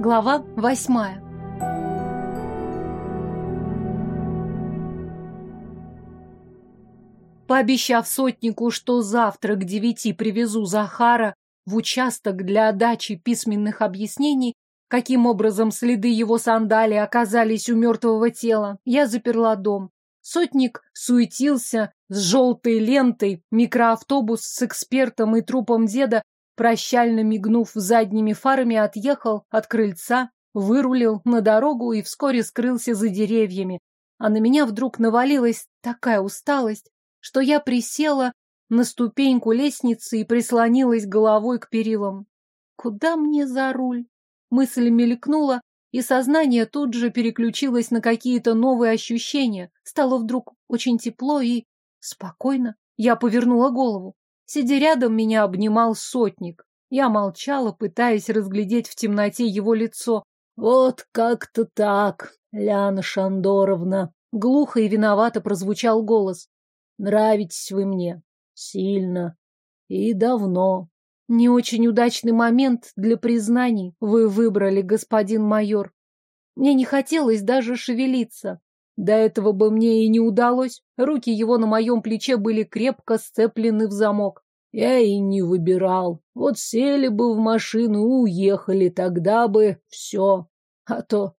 Глава восьмая. Пообещав сотнику, что завтра к девяти привезу Захара в участок для дачи письменных объяснений, каким образом следы его сандалии оказались у мертвого тела, я заперла дом. Сотник суетился с желтой лентой, микроавтобус с экспертом и трупом деда прощально мигнув задними фарами, отъехал от крыльца, вырулил на дорогу и вскоре скрылся за деревьями. А на меня вдруг навалилась такая усталость, что я присела на ступеньку лестницы и прислонилась головой к перилам. Куда мне за руль? Мысль мелькнула, и сознание тут же переключилось на какие-то новые ощущения. Стало вдруг очень тепло и спокойно. Я повернула голову. Сидя рядом, меня обнимал сотник. Я молчала, пытаясь разглядеть в темноте его лицо. «Вот как-то так, Ляна Шандоровна!» Глухо и виновато прозвучал голос. «Нравитесь вы мне. Сильно. И давно. Не очень удачный момент для признаний вы выбрали, господин майор. Мне не хотелось даже шевелиться. До этого бы мне и не удалось. Руки его на моем плече были крепко сцеплены в замок. Я и не выбирал. Вот сели бы в машину уехали, тогда бы все. А то...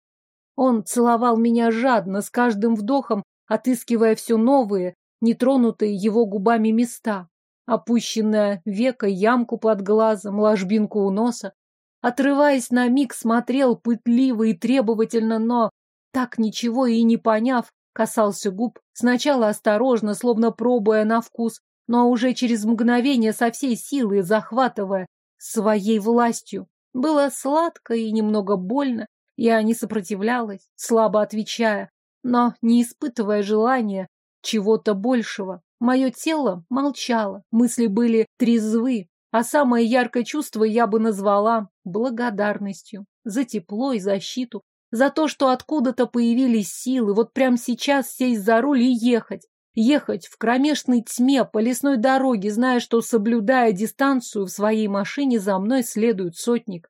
Он целовал меня жадно, с каждым вдохом, отыскивая все новые, нетронутые его губами места. Опущенная века, ямку под глазом, ложбинку у носа. Отрываясь на миг, смотрел пытливо и требовательно, но так ничего и не поняв, касался губ, сначала осторожно, словно пробуя на вкус, но уже через мгновение со всей силы захватывая своей властью. Было сладко и немного больно, я не сопротивлялась, слабо отвечая, но не испытывая желания чего-то большего. Мое тело молчало, мысли были трезвы, а самое яркое чувство я бы назвала благодарностью за тепло и защиту, за то, что откуда-то появились силы, вот прямо сейчас сесть за руль и ехать. Ехать в кромешной тьме по лесной дороге, зная, что, соблюдая дистанцию в своей машине, за мной следует сотник.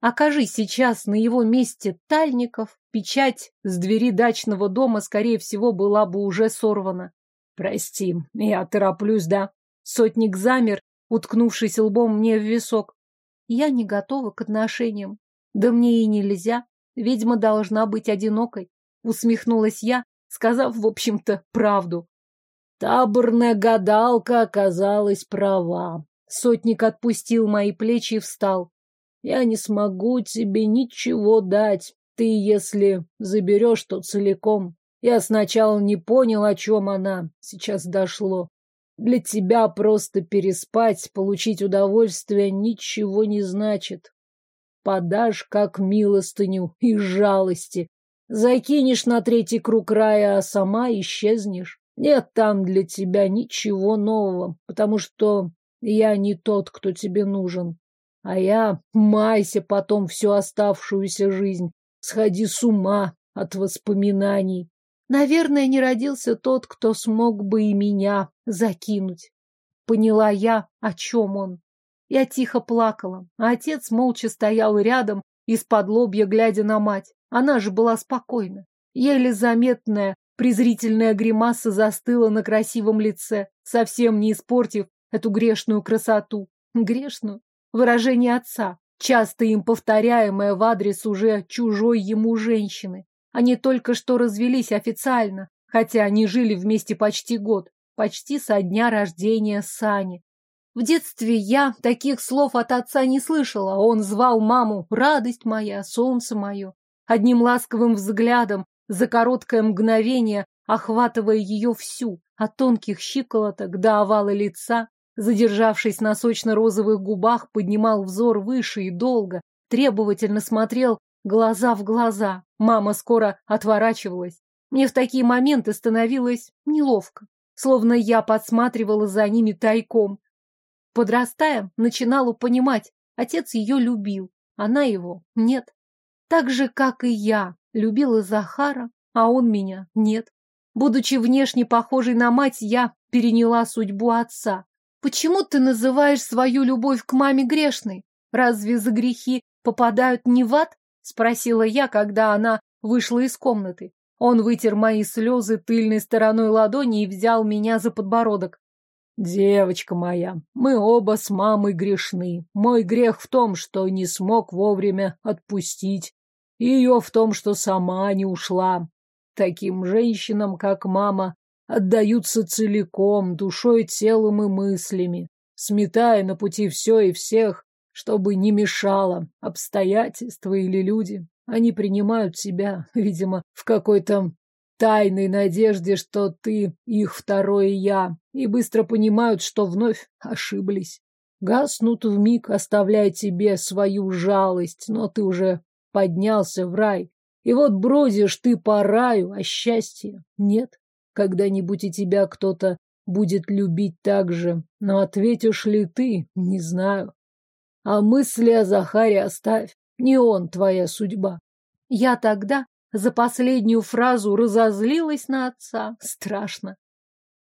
Окажись сейчас на его месте Тальников, печать с двери дачного дома, скорее всего, была бы уже сорвана. Прости, я тороплюсь, да? Сотник замер, уткнувшись лбом мне в висок. Я не готова к отношениям. Да мне и нельзя. Ведьма должна быть одинокой, усмехнулась я, сказав, в общем-то, правду. Таборная гадалка оказалась права. Сотник отпустил мои плечи и встал. Я не смогу тебе ничего дать. Ты, если заберешь, то целиком. Я сначала не понял, о чем она. Сейчас дошло. Для тебя просто переспать, получить удовольствие ничего не значит подашь как милостыню из жалости. Закинешь на третий круг рая, а сама исчезнешь. Нет там для тебя ничего нового, потому что я не тот, кто тебе нужен. А я майся потом всю оставшуюся жизнь. Сходи с ума от воспоминаний. Наверное, не родился тот, кто смог бы и меня закинуть. Поняла я, о чем он. Я тихо плакала, а отец молча стоял рядом, из-под лобья глядя на мать. Она же была спокойна. Еле заметная, презрительная гримаса застыла на красивом лице, совсем не испортив эту грешную красоту. Грешную? Выражение отца, часто им повторяемое в адрес уже чужой ему женщины. Они только что развелись официально, хотя они жили вместе почти год, почти со дня рождения Сани. В детстве я таких слов от отца не слышала. Он звал маму «радость моя, солнце мое». Одним ласковым взглядом, за короткое мгновение, охватывая ее всю, от тонких щиколоток до овала лица, задержавшись на сочно-розовых губах, поднимал взор выше и долго, требовательно смотрел глаза в глаза. Мама скоро отворачивалась. Мне в такие моменты становилось неловко, словно я подсматривала за ними тайком. Подрастая, начинала понимать, отец ее любил, она его нет. Так же, как и я, любила Захара, а он меня нет. Будучи внешне похожей на мать, я переняла судьбу отца. Почему ты называешь свою любовь к маме грешной? Разве за грехи попадают не в ад? Спросила я, когда она вышла из комнаты. Он вытер мои слезы тыльной стороной ладони и взял меня за подбородок. Девочка моя, мы оба с мамой грешны. Мой грех в том, что не смог вовремя отпустить. Ее в том, что сама не ушла. Таким женщинам, как мама, отдаются целиком, душой, телом и мыслями, сметая на пути все и всех, чтобы не мешало обстоятельства или люди. Они принимают себя, видимо, в какой-то тайной надежде, что ты их второе я, и быстро понимают, что вновь ошиблись. Гаснут вмиг, оставляя тебе свою жалость, но ты уже поднялся в рай. И вот бродишь ты по раю, а счастья нет. Когда-нибудь и тебя кто-то будет любить так же, но ответишь ли ты, не знаю. А мысли о Захаре оставь, не он твоя судьба. Я тогда за последнюю фразу разозлилась на отца. Страшно.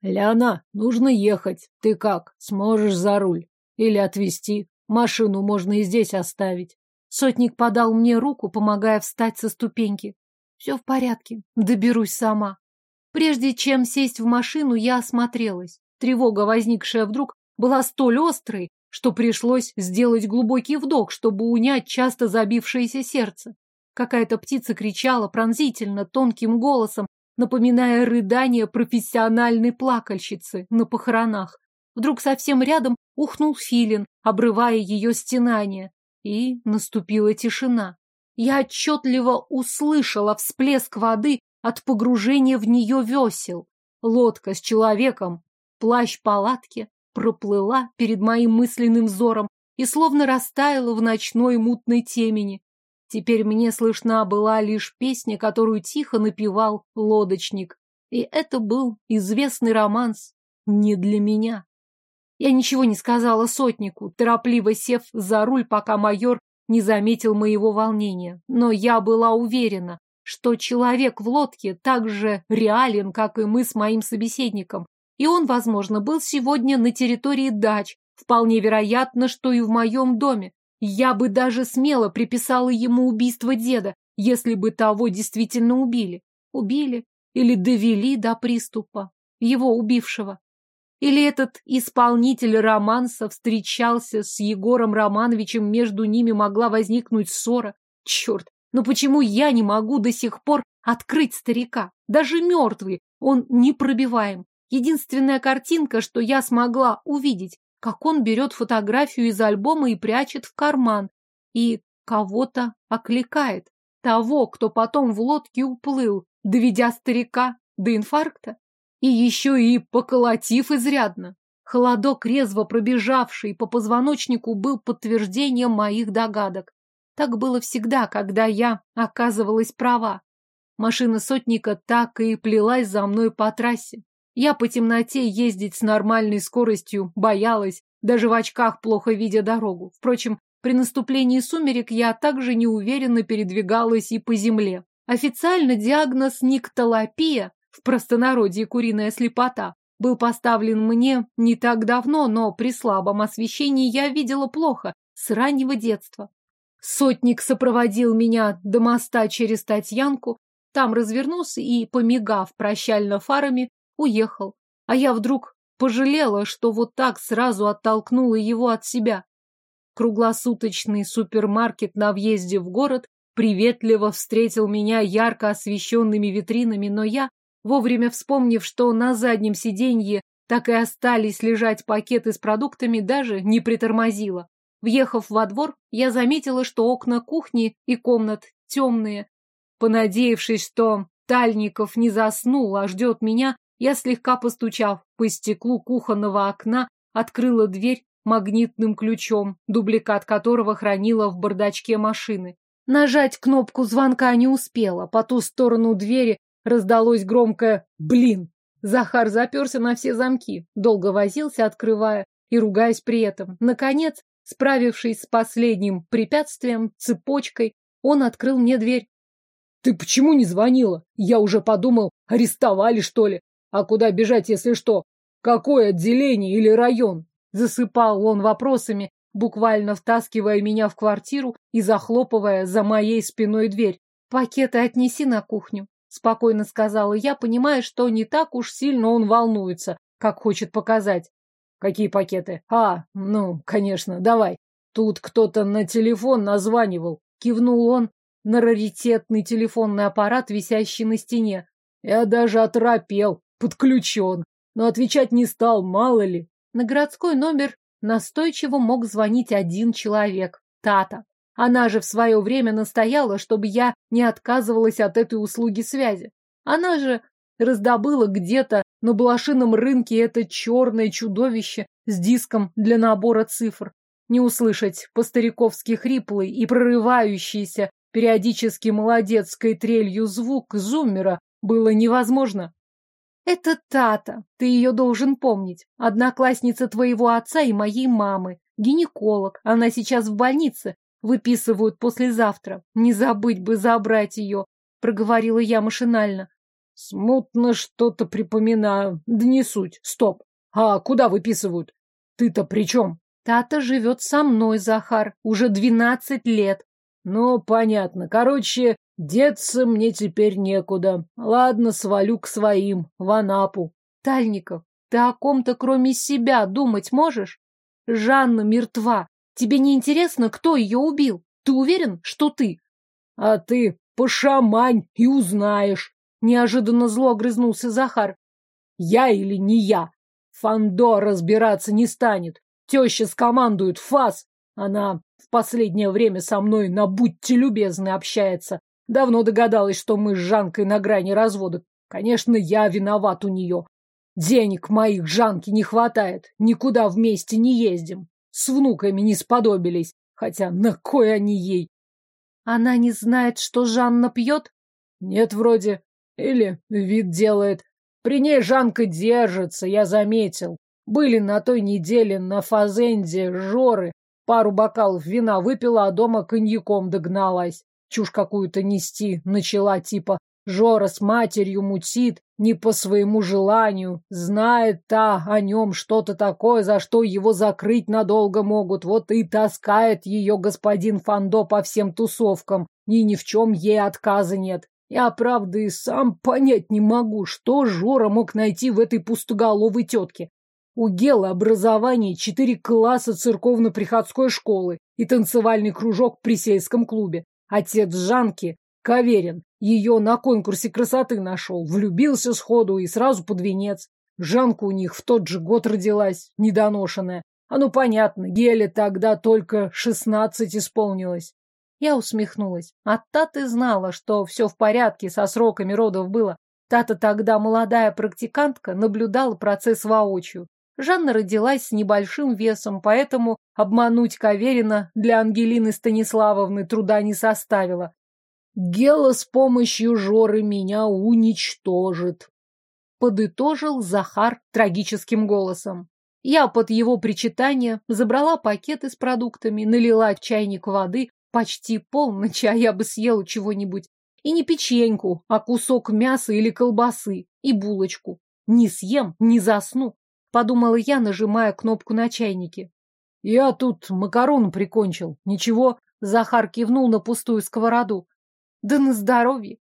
Ляна, нужно ехать. Ты как, сможешь за руль? Или отвезти? Машину можно и здесь оставить. Сотник подал мне руку, помогая встать со ступеньки. Все в порядке, доберусь сама. Прежде чем сесть в машину, я осмотрелась. Тревога, возникшая вдруг, была столь острой, что пришлось сделать глубокий вдох, чтобы унять часто забившееся сердце. Какая-то птица кричала пронзительно, тонким голосом, напоминая рыдание профессиональной плакальщицы на похоронах. Вдруг совсем рядом ухнул филин, обрывая ее стенание. И наступила тишина. Я отчетливо услышала всплеск воды от погружения в нее весел. Лодка с человеком, плащ палатки, проплыла перед моим мысленным взором и словно растаяла в ночной мутной темени. Теперь мне слышна была лишь песня, которую тихо напевал лодочник. И это был известный романс не для меня. Я ничего не сказала сотнику, торопливо сев за руль, пока майор не заметил моего волнения. Но я была уверена, что человек в лодке так же реален, как и мы с моим собеседником, и он, возможно, был сегодня на территории дач. Вполне вероятно, что и в моем доме. Я бы даже смело приписала ему убийство деда, если бы того действительно убили. Убили или довели до приступа. Его убившего. Или этот исполнитель романса встречался с Егором Романовичем, между ними могла возникнуть ссора. Черт, но почему я не могу до сих пор открыть старика? Даже мертвый, он непробиваем. Единственная картинка, что я смогла увидеть, как он берет фотографию из альбома и прячет в карман. И кого-то окликает. Того, кто потом в лодке уплыл, доведя старика до инфаркта. И еще и поколотив изрядно. Холодок, резво пробежавший по позвоночнику, был подтверждением моих догадок. Так было всегда, когда я оказывалась права. Машина сотника так и плелась за мной по трассе. Я по темноте ездить с нормальной скоростью боялась, даже в очках плохо видя дорогу. Впрочем, при наступлении сумерек я также неуверенно передвигалась и по земле. Официально диагноз никтолопия, в простонародье куриная слепота, был поставлен мне не так давно, но при слабом освещении я видела плохо, с раннего детства. Сотник сопроводил меня до моста через Татьянку, там развернулся и, помигав прощально фарами, уехал. А я вдруг пожалела, что вот так сразу оттолкнула его от себя. Круглосуточный супермаркет на въезде в город приветливо встретил меня ярко освещенными витринами, но я, вовремя вспомнив, что на заднем сиденье так и остались лежать пакеты с продуктами, даже не притормозила. Въехав во двор, я заметила, что окна кухни и комнат темные. Понадеявшись, что Тальников не заснул, а ждет меня, я, слегка постучав по стеклу кухонного окна, открыла дверь магнитным ключом, дубликат которого хранила в бардачке машины. Нажать кнопку звонка не успела. По ту сторону двери раздалось громкое «Блин!». Захар заперся на все замки, долго возился, открывая и ругаясь при этом. Наконец, справившись с последним препятствием, цепочкой, он открыл мне дверь. «Ты почему не звонила? Я уже подумал, арестовали, что ли? А куда бежать, если что? Какое отделение или район? Засыпал он вопросами, буквально втаскивая меня в квартиру и захлопывая за моей спиной дверь. «Пакеты отнеси на кухню», — спокойно сказала я, понимая, что не так уж сильно он волнуется, как хочет показать. «Какие пакеты? А, ну, конечно, давай. Тут кто-то на телефон названивал», — кивнул он на раритетный телефонный аппарат, висящий на стене. Я даже оторопел, подключен, но отвечать не стал, мало ли. На городской номер настойчиво мог звонить один человек — Тата. Она же в свое время настояла, чтобы я не отказывалась от этой услуги связи. Она же раздобыла где-то на блошином рынке это черное чудовище с диском для набора цифр. Не услышать по-стариковски хриплый и прорывающийся периодически молодецкой трелью звук зуммера было невозможно. Это Тата, ты ее должен помнить. Одноклассница твоего отца и моей мамы. Гинеколог. Она сейчас в больнице. Выписывают послезавтра. Не забыть бы забрать ее, проговорила я машинально. Смутно что-то припоминаю. Да не суть. Стоп. А куда выписывают? Ты-то при чем? Тата живет со мной, Захар, уже двенадцать лет. Ну, понятно. Короче, Деться мне теперь некуда. Ладно, свалю к своим, в Анапу. Тальников, ты о ком-то кроме себя думать можешь? Жанна мертва. Тебе не интересно, кто ее убил? Ты уверен, что ты? А ты пошамань и узнаешь. Неожиданно зло огрызнулся Захар. Я или не я? Фандо разбираться не станет. Теща скомандует фас. Она в последнее время со мной на будьте любезны общается. Давно догадалась, что мы с Жанкой на грани развода. Конечно, я виноват у нее. Денег моих Жанке не хватает. Никуда вместе не ездим. С внуками не сподобились. Хотя на кой они ей? Она не знает, что Жанна пьет? Нет, вроде. Или вид делает. При ней Жанка держится, я заметил. Были на той неделе на фазенде Жоры. Пару бокалов вина выпила, а дома коньяком догналась чушь какую-то нести начала, типа Жора с матерью мутит не по своему желанию, знает та о нем что-то такое, за что его закрыть надолго могут, вот и таскает ее господин Фандо по всем тусовкам, и ни в чем ей отказа нет. Я, правда, и сам понять не могу, что Жора мог найти в этой пустоголовой тетке. У Гелы образование четыре класса церковно-приходской школы и танцевальный кружок при сельском клубе. Отец Жанки, Каверин, ее на конкурсе красоты нашел, влюбился сходу и сразу под венец. Жанка у них в тот же год родилась, недоношенная. А ну понятно, Геле тогда только шестнадцать исполнилось. Я усмехнулась. А Таты знала, что все в порядке со сроками родов было. Тата тогда молодая практикантка наблюдала процесс воочию. Жанна родилась с небольшим весом, поэтому обмануть Каверина для Ангелины Станиславовны труда не составило. Гела с помощью Жоры меня уничтожит, подытожил Захар трагическим голосом. Я под его причитание забрала пакеты с продуктами, налила чайник воды, почти полночь, а я бы съела чего-нибудь. И не печеньку, а кусок мяса или колбасы, и булочку. Не съем, не засну. Подумала я, нажимая кнопку на чайнике. Я тут макарону прикончил. Ничего, Захар кивнул на пустую сковороду. Да на здоровье.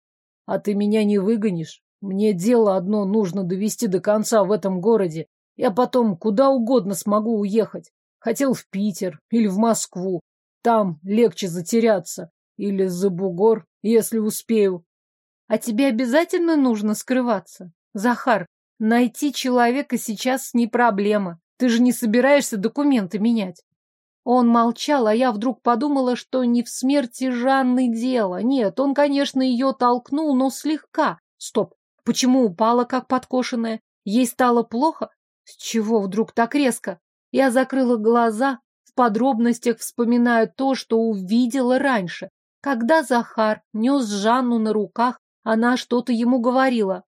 А ты меня не выгонишь. Мне дело одно нужно довести до конца в этом городе. Я потом куда угодно смогу уехать. Хотел в Питер или в Москву. Там легче затеряться. Или за бугор, если успею. А тебе обязательно нужно скрываться? Захар, Найти человека сейчас не проблема. Ты же не собираешься документы менять. Он молчал, а я вдруг подумала, что не в смерти Жанны дело. Нет, он, конечно, ее толкнул, но слегка. Стоп, почему упала, как подкошенная? Ей стало плохо? С чего вдруг так резко? Я закрыла глаза, в подробностях вспоминая то, что увидела раньше. Когда Захар нес Жанну на руках, она что-то ему говорила.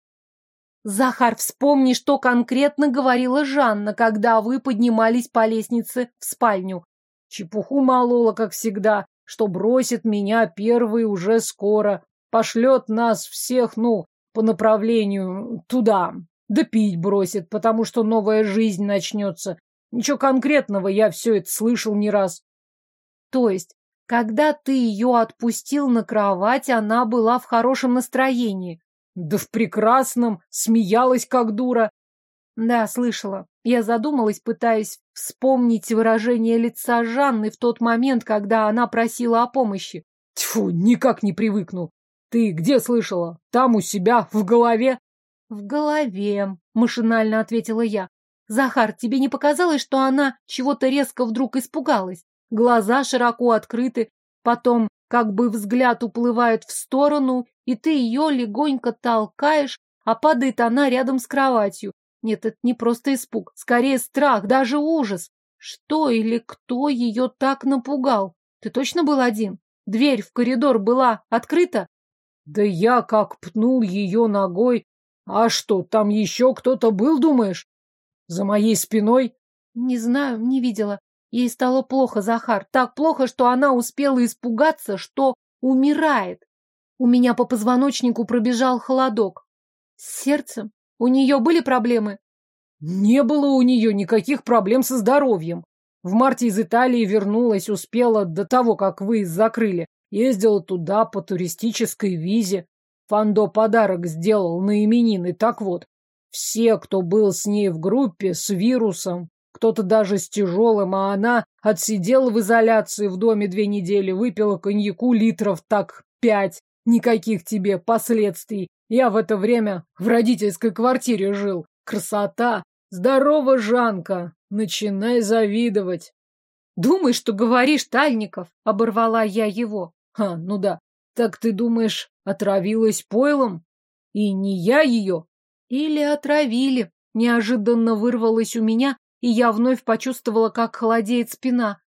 Захар, вспомни, что конкретно говорила Жанна, когда вы поднимались по лестнице в спальню. Чепуху молола, как всегда, что бросит меня первый уже скоро, пошлет нас всех, ну, по направлению туда. Да пить бросит, потому что новая жизнь начнется. Ничего конкретного, я все это слышал не раз. То есть, когда ты ее отпустил на кровать, она была в хорошем настроении? Да в прекрасном, смеялась как дура. Да, слышала. Я задумалась, пытаясь вспомнить выражение лица Жанны в тот момент, когда она просила о помощи. Тьфу, никак не привыкну. Ты где слышала? Там у себя, в голове? В голове, машинально ответила я. Захар, тебе не показалось, что она чего-то резко вдруг испугалась? Глаза широко открыты, потом как бы взгляд уплывает в сторону, и ты ее легонько толкаешь, а падает она рядом с кроватью. Нет, это не просто испуг, скорее страх, даже ужас. Что или кто ее так напугал? Ты точно был один? Дверь в коридор была открыта? Да я как пнул ее ногой. А что, там еще кто-то был, думаешь? За моей спиной? Не знаю, не видела. Ей стало плохо, Захар. Так плохо, что она успела испугаться, что умирает. У меня по позвоночнику пробежал холодок. С сердцем? У нее были проблемы? Не было у нее никаких проблем со здоровьем. В марте из Италии вернулась, успела до того, как вы закрыли. Ездила туда по туристической визе. Фандо подарок сделал на именины. Так вот, все, кто был с ней в группе, с вирусом, кто-то даже с тяжелым, а она отсидела в изоляции в доме две недели, выпила коньяку литров так пять. Никаких тебе последствий. Я в это время в родительской квартире жил. Красота! Здорово, Жанка! Начинай завидовать. Думаешь, что говоришь, Тальников? Оборвала я его. А, ну да. Так ты думаешь, отравилась пойлом? И не я ее? Или отравили. Неожиданно вырвалось у меня, и я вновь почувствовала, как холодеет спина.